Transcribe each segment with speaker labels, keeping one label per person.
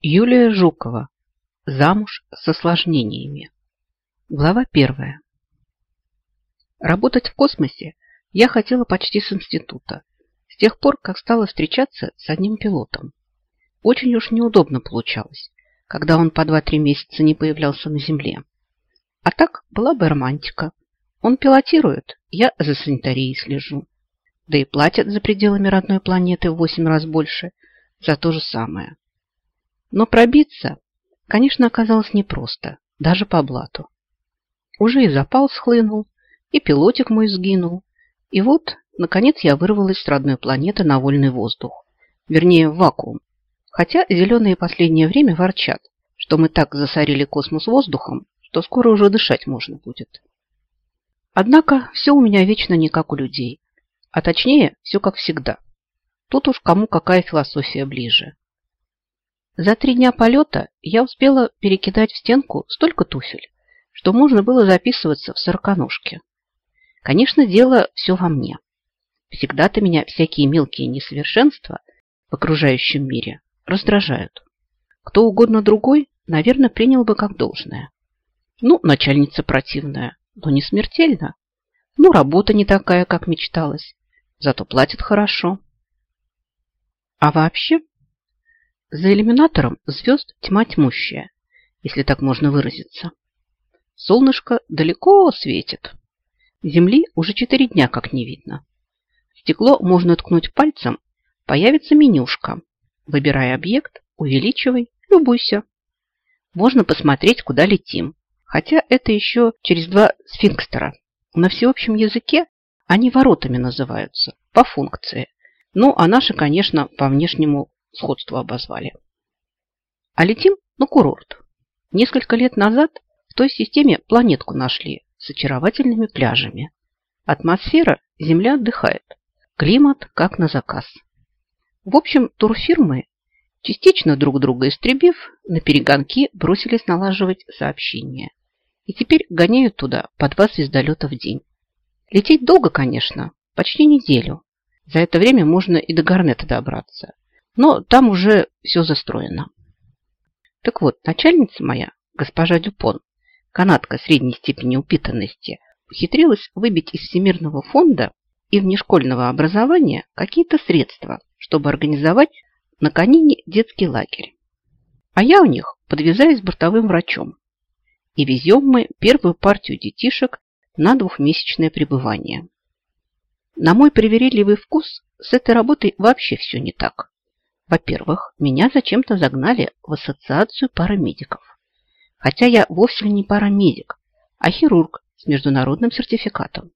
Speaker 1: Юлия Жукова. Замуж с осложнениями. Глава первая. Работать в космосе я хотела почти с института, с тех пор, как стала встречаться с одним пилотом. Очень уж неудобно получалось, когда он по 2-3 месяца не появлялся на Земле. А так была бы романтика. Он пилотирует, я за санитарией слежу. Да и платят за пределами родной планеты в 8 раз больше за то же самое. Но пробиться, конечно, оказалось непросто, даже по блату. Уже и запал схлынул, и пилотик мой сгинул. И вот, наконец, я вырвалась с родной планеты на вольный воздух. Вернее, в вакуум. Хотя зеленые последнее время ворчат, что мы так засорили космос воздухом, что скоро уже дышать можно будет. Однако все у меня вечно не как у людей. А точнее, все как всегда. Тут уж кому какая философия ближе. За три дня полета я успела перекидать в стенку столько туфель, что можно было записываться в сороконожке. Конечно, дело все во мне. Всегда-то меня всякие мелкие несовершенства в окружающем мире раздражают. Кто угодно другой, наверное, принял бы как должное. Ну, начальница противная, но не смертельно. Ну, работа не такая, как мечталось, зато платит хорошо. А вообще, за иллюминатором звезд тьма тьмущая, если так можно выразиться. Солнышко далеко светит. Земли уже четыре дня как не видно. Стекло можно ткнуть пальцем, появится менюшка. Выбирай объект, увеличивай, любуйся. Можно посмотреть, куда летим. Хотя это еще через два сфинкстера. На всеобщем языке они воротами называются, по функции. Ну, а наши, конечно, по внешнему сходству обозвали. А летим на курорт. Несколько лет назад в той системе планетку нашли с очаровательными пляжами. Атмосфера, земля отдыхает. Климат как на заказ. В общем, турфирмы, частично друг друга истребив, на перегонки бросились налаживать сообщения. И теперь гоняют туда по два звездолета в день. Лететь долго, конечно, почти неделю. За это время можно и до Гарнета добраться но там уже все застроено. Так вот, начальница моя, госпожа Дюпон, канатка средней степени упитанности, ухитрилась выбить из Всемирного фонда и внешкольного образования какие-то средства, чтобы организовать на Канине детский лагерь. А я у них подвязаюсь бортовым врачом. И везем мы первую партию детишек на двухмесячное пребывание. На мой привередливый вкус с этой работой вообще все не так. Во-первых, меня зачем-то загнали в ассоциацию парамедиков. Хотя я вовсе не парамедик, а хирург с международным сертификатом.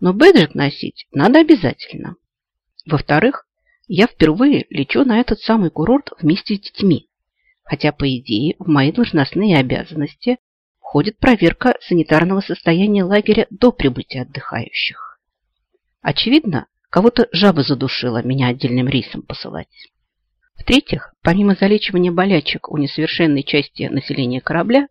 Speaker 1: Но бэджик носить надо обязательно. Во-вторых, я впервые лечу на этот самый курорт вместе с детьми. Хотя, по идее, в мои должностные обязанности входит проверка санитарного состояния лагеря до прибытия отдыхающих. Очевидно, кого-то жаба задушила меня отдельным рейсом посылать. В-третьих, помимо залечивания болячек у несовершенной части населения корабля,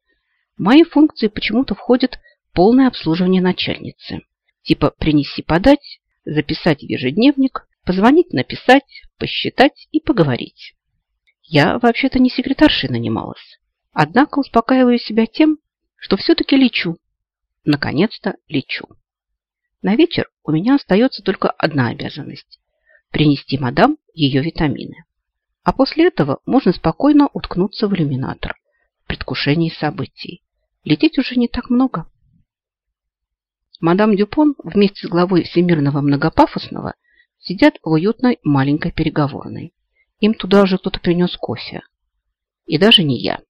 Speaker 1: в мои функции почему-то входит полное обслуживание начальницы. Типа принеси-подать, записать в ежедневник, позвонить, написать, посчитать и поговорить. Я вообще-то не секретаршей нанималась. Однако успокаиваю себя тем, что все-таки лечу. Наконец-то лечу. На вечер у меня остается только одна обязанность – принести мадам ее витамины. А после этого можно спокойно уткнуться в иллюминатор в предвкушении событий. Лететь уже не так много. Мадам Дюпон вместе с главой Всемирного многопафосного сидят в уютной маленькой переговорной. Им туда уже кто-то принес кофе. И даже не я.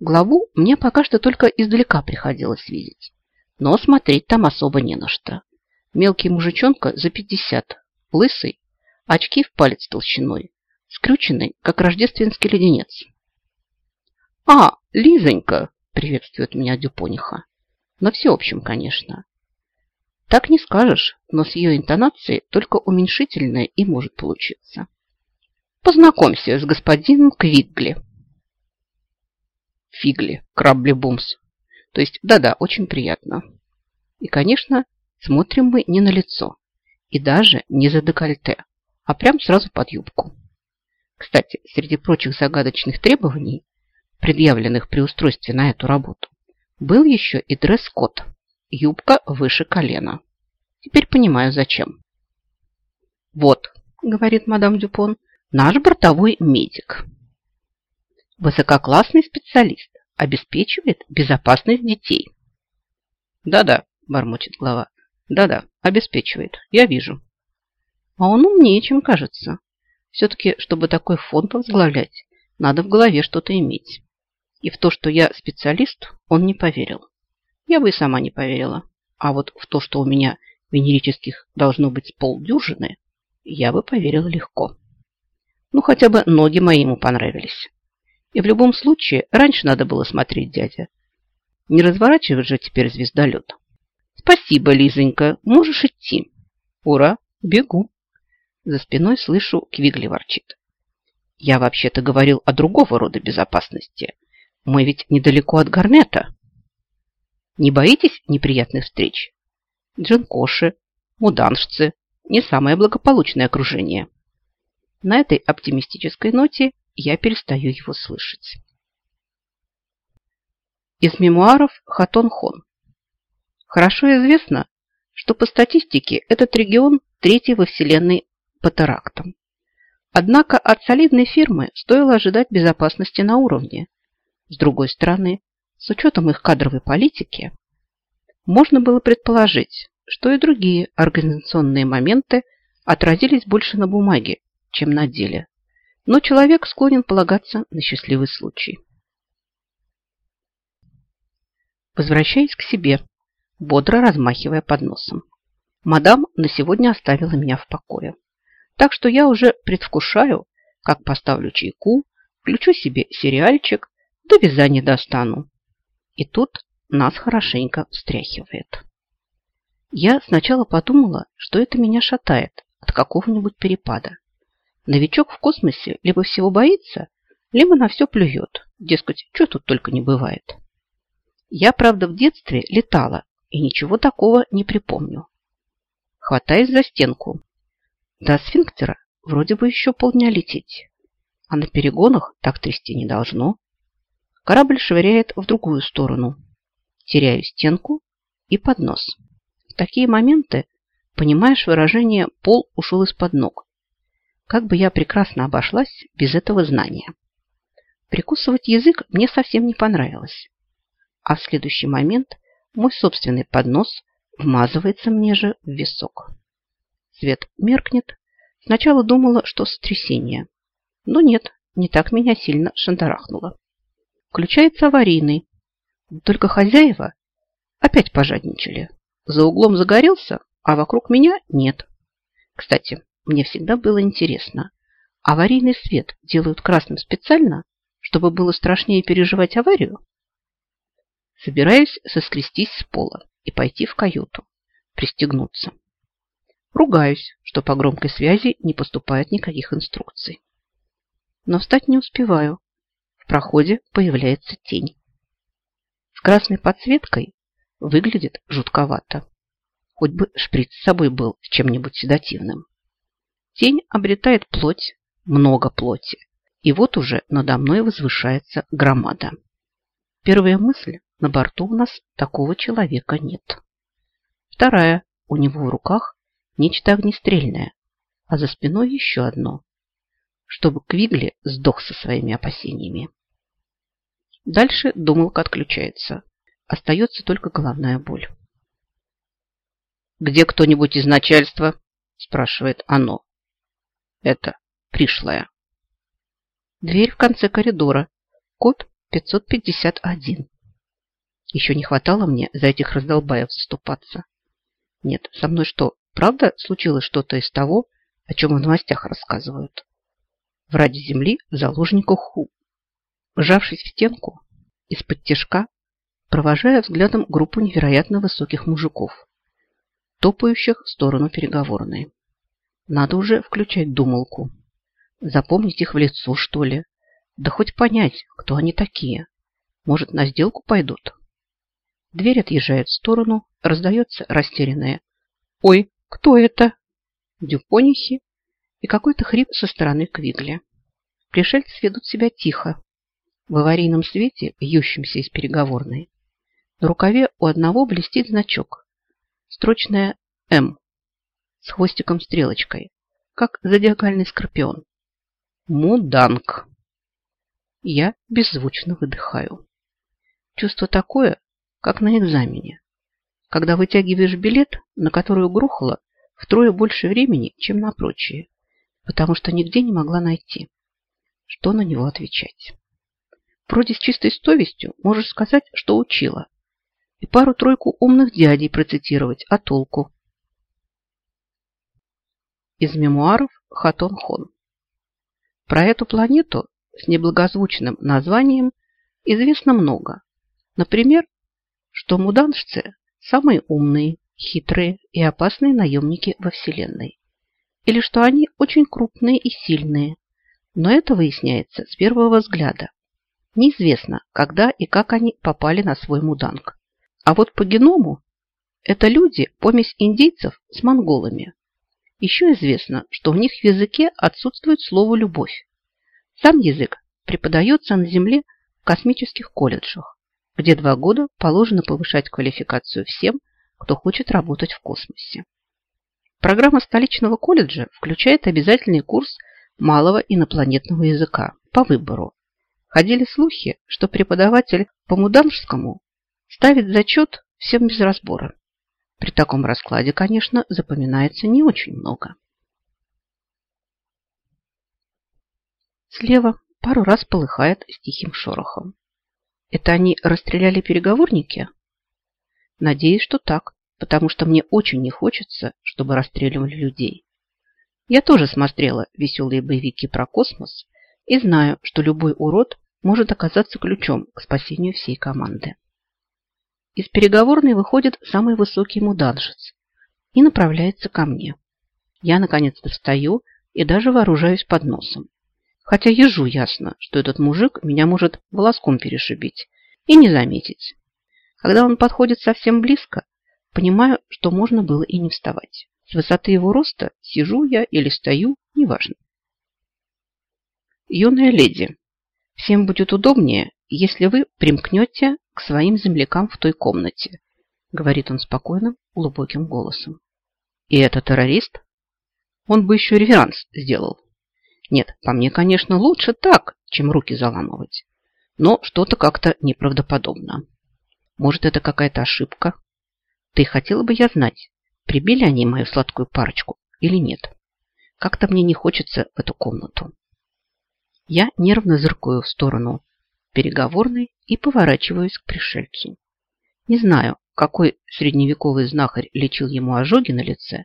Speaker 1: Главу мне пока что только издалека приходилось видеть. Но смотреть там особо не на что. Мелкий мужичонка за пятьдесят, лысый, очки в палец толщиной, скрюченный, как рождественский леденец. «А, Лизонька!» – приветствует меня Дюпониха. На всеобщем, конечно. Так не скажешь, но с ее интонацией только уменьшительное и может получиться. Познакомься с господином Квидгли. Фигли, крабли-бумс. То есть, да-да, очень приятно. И, конечно, смотрим мы не на лицо. И даже не за декольте, а прям сразу под юбку. Кстати, среди прочих загадочных требований, предъявленных при устройстве на эту работу, был еще и дресс-код – юбка выше колена. Теперь понимаю, зачем. «Вот», – говорит мадам Дюпон, – «наш бортовой медик. Высококлассный специалист, обеспечивает безопасность детей». «Да-да», – бормочет глава, – «да-да, обеспечивает, я вижу». А он умнее, чем кажется. Все-таки, чтобы такой фонд возглавлять, надо в голове что-то иметь. И в то, что я специалист, он не поверил. Я бы и сама не поверила. А вот в то, что у меня венерических должно быть полдюжины, я бы поверила легко. Ну, хотя бы ноги мои ему понравились. И в любом случае, раньше надо было смотреть, дядя. Не разворачивать же теперь звездолет. Спасибо, Лизонька, можешь идти. Ура, бегу. За спиной слышу, Квигли ворчит. Я вообще-то говорил о другого рода безопасности. Мы ведь недалеко от Гарнета. Не боитесь неприятных встреч? Джинкоши, муданшцы – не самое благополучное окружение. На этой оптимистической ноте я перестаю его слышать. Из мемуаров Хатон Хон. Хорошо известно, что по статистике этот регион третий во Вселенной по терактам. Однако от солидной фирмы стоило ожидать безопасности на уровне. С другой стороны, с учетом их кадровой политики, можно было предположить, что и другие организационные моменты отразились больше на бумаге, чем на деле. Но человек склонен полагаться на счастливый случай. Возвращаясь к себе, бодро размахивая подносом. Мадам на сегодня оставила меня в покое. Так что я уже предвкушаю, как поставлю чайку, включу себе сериальчик, до вязания достану. И тут нас хорошенько встряхивает. Я сначала подумала, что это меня шатает от какого-нибудь перепада. Новичок в космосе либо всего боится, либо на все плюет. Дескать, что тут только не бывает. Я, правда, в детстве летала и ничего такого не припомню. Хватаясь за стенку, до сфинктера вроде бы еще полдня лететь, а на перегонах так трясти не должно. Корабль швыряет в другую сторону. Теряю стенку и поднос. В такие моменты понимаешь выражение «пол ушел из-под ног». Как бы я прекрасно обошлась без этого знания. Прикусывать язык мне совсем не понравилось. А в следующий момент мой собственный поднос вмазывается мне же в висок. Свет меркнет. Сначала думала, что сотрясение. Но нет, не так меня сильно шандарахнуло. Включается аварийный. Только хозяева опять пожадничали. За углом загорелся, а вокруг меня нет. Кстати, мне всегда было интересно. Аварийный свет делают красным специально, чтобы было страшнее переживать аварию? Собираюсь соскрестись с пола и пойти в каюту, пристегнуться. Ругаюсь, что по громкой связи не поступает никаких инструкций. Но встать не успеваю. В проходе появляется тень. С красной подсветкой выглядит жутковато. Хоть бы шприц с собой был с чем-нибудь седативным. Тень обретает плоть, много плоти. И вот уже надо мной возвышается громада. Первая мысль – на борту у нас такого человека нет. Вторая – у него в руках Нечто огнестрельное, а за спиной еще одно, чтобы Квигли сдох со своими опасениями. Дальше думалка отключается. Остается только головная боль. «Где кто-нибудь из начальства?» спрашивает оно. Это пришлая. Дверь в конце коридора. Код 551. Еще не хватало мне за этих раздолбаев заступаться. Нет, со мной что, Правда, случилось что-то из того, о чем в новостях рассказывают. В ради земли в заложниках Ху. Вжавшись в стенку, из-под тяжка, провожая взглядом группу невероятно высоких мужиков, топающих в сторону переговорной. Надо уже включать думалку. Запомнить их в лицо, что ли? Да хоть понять, кто они такие. Может, на сделку пойдут? Дверь отъезжает в сторону, раздается растерянное «Ой, кто это? Дюпонихи и какой-то хрип со стороны Квигли. Пришельцы ведут себя тихо, в аварийном свете, ющемся из переговорной. На рукаве у одного блестит значок. Строчная «М» с хвостиком-стрелочкой, как зодиакальный скорпион. Муданг. Я беззвучно выдыхаю. Чувство такое, как на экзамене, когда вытягиваешь билет, на который угрохало втрое больше времени, чем на прочие, потому что нигде не могла найти, что на него отвечать. Вроде с чистой совестью можешь сказать, что учила, и пару-тройку умных дядей процитировать, а толку? Из мемуаров Хатон Хон. Про эту планету с неблагозвучным названием известно много, Например, что муданжцы – самые умные, хитрые и опасные наемники во Вселенной. Или что они очень крупные и сильные. Но это выясняется с первого взгляда. Неизвестно, когда и как они попали на свой муданг. А вот по геному это люди – помесь индейцев с монголами. Еще известно, что у них в языке отсутствует слово «любовь». Сам язык преподается на Земле в космических колледжах где два года положено повышать квалификацию всем, кто хочет работать в космосе. Программа столичного колледжа включает обязательный курс малого инопланетного языка по выбору. Ходили слухи, что преподаватель по муданжскому ставит зачет всем без разбора. При таком раскладе, конечно, запоминается не очень много. Слева пару раз полыхает с тихим шорохом. Это они расстреляли переговорники? Надеюсь, что так, потому что мне очень не хочется, чтобы расстреливали людей. Я тоже смотрела веселые боевики про космос и знаю, что любой урод может оказаться ключом к спасению всей команды. Из переговорной выходит самый высокий муданжец и направляется ко мне. Я наконец-то встаю и даже вооружаюсь под носом. Хотя ежу ясно, что этот мужик меня может волоском перешибить и не заметить. Когда он подходит совсем близко, понимаю, что можно было и не вставать. С высоты его роста сижу я или стою, неважно. Юная леди, всем будет удобнее, если вы примкнете к своим землякам в той комнате, говорит он спокойным, глубоким голосом. И это террорист? Он бы еще реверанс сделал. Нет, по мне, конечно, лучше так, чем руки заламывать. Но что-то как-то неправдоподобно. Может, это какая-то ошибка? Ты хотела бы я знать, прибили они мою сладкую парочку или нет. Как-то мне не хочется в эту комнату. Я нервно зыркаю в сторону переговорной и поворачиваюсь к пришельцу. Не знаю, какой средневековый знахарь лечил ему ожоги на лице,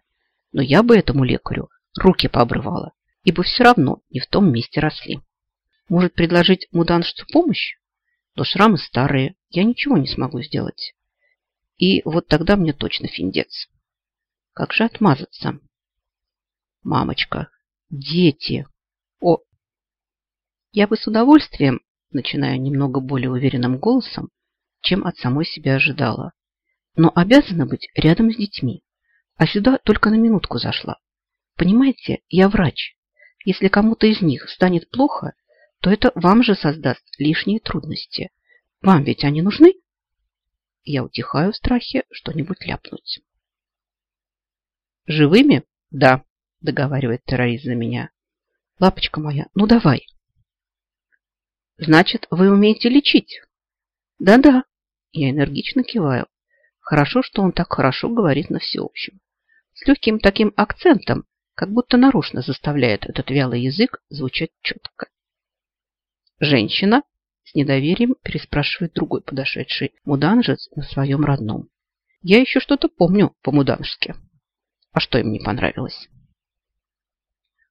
Speaker 1: но я бы этому лекарю руки пообрывала ибо все равно не в том месте росли. Может предложить муданшцу помощь? Но шрамы старые, я ничего не смогу сделать. И вот тогда мне точно финдец. Как же отмазаться? Мамочка, дети. О, я бы с удовольствием, начиная немного более уверенным голосом, чем от самой себя ожидала. Но обязана быть рядом с детьми. А сюда только на минутку зашла. Понимаете, я врач. Если кому-то из них станет плохо, то это вам же создаст лишние трудности. Вам ведь они нужны? Я утихаю в страхе что-нибудь ляпнуть. Живыми? Да, договаривает террорист за меня. Лапочка моя, ну давай. Значит, вы умеете лечить? Да-да. Я энергично киваю. Хорошо, что он так хорошо говорит на всеобщем. С легким таким акцентом, как будто нарочно заставляет этот вялый язык звучать четко. «Женщина?» – с недоверием переспрашивает другой подошедший муданжец на своем родном. «Я еще что-то помню по-муданжски. А что им не понравилось?»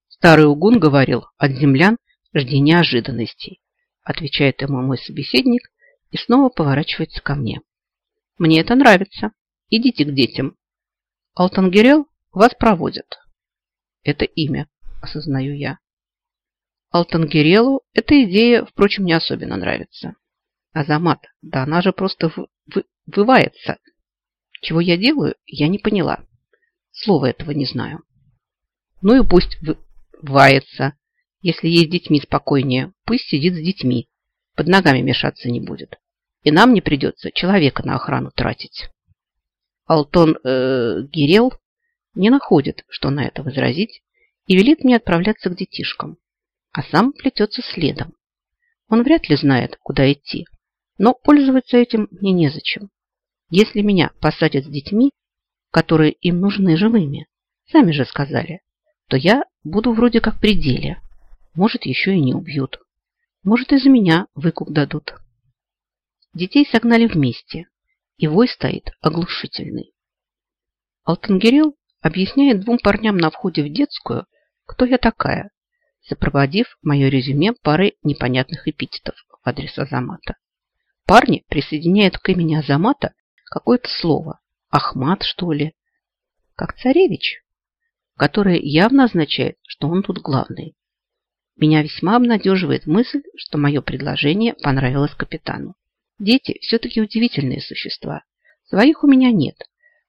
Speaker 1: Старый угун говорил, от землян жди неожиданностей, отвечает ему мой собеседник и снова поворачивается ко мне. Мне это нравится. Идите к детям. Алтангерел вас проводят. Это имя, осознаю я. Алтангерелу эта идея, впрочем, не особенно нравится. Азамат, да она же просто в, в, вывается. Чего я делаю, я не поняла. Слова этого не знаю. Ну и пусть вывается. Если ей с детьми спокойнее, пусть сидит с детьми. Под ногами мешаться не будет. И нам не придется человека на охрану тратить. Алтон э, Гирел не находит, что на это возразить, и велит мне отправляться к детишкам, а сам плетется следом. Он вряд ли знает, куда идти, но пользоваться этим мне незачем. Если меня посадят с детьми, которые им нужны живыми, сами же сказали, то я буду вроде как при деле. Может, еще и не убьют. Может, из-за меня выкуп дадут. Детей согнали вместе, и вой стоит оглушительный. Алтангирел объясняет двум парням на входе в детскую, кто я такая, сопроводив мое резюме парой непонятных эпитетов в адрес Азамата. Парни присоединяют к имени Азамата какое-то слово. Ахмат, что ли? Как царевич, которое явно означает, что он тут главный. Меня весьма обнадеживает мысль, что мое предложение понравилось капитану. Дети все-таки удивительные существа. Своих у меня нет,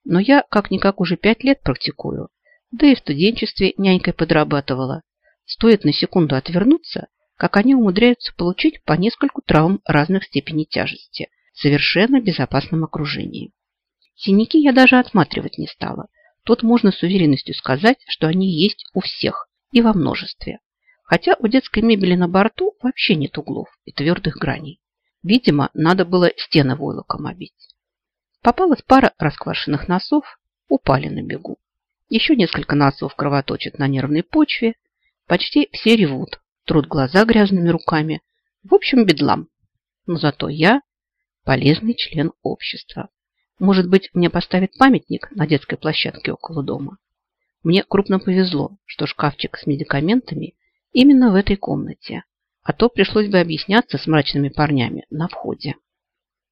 Speaker 1: но я как-никак уже пять лет практикую, да и в студенчестве нянькой подрабатывала. Стоит на секунду отвернуться, как они умудряются получить по нескольку травм разных степеней тяжести в совершенно безопасном окружении. Синяки я даже отматривать не стала. Тут можно с уверенностью сказать, что они есть у всех и во множестве. Хотя у детской мебели на борту вообще нет углов и твердых граней. Видимо, надо было стены войлоком обить. Попалась пара расквашенных носов, упали на бегу. Еще несколько носов кровоточат на нервной почве. Почти все ревут, трут глаза грязными руками. В общем, бедлам. Но зато я полезный член общества. Может быть, мне поставят памятник на детской площадке около дома? Мне крупно повезло, что шкафчик с медикаментами именно в этой комнате, а то пришлось бы объясняться с мрачными парнями на входе.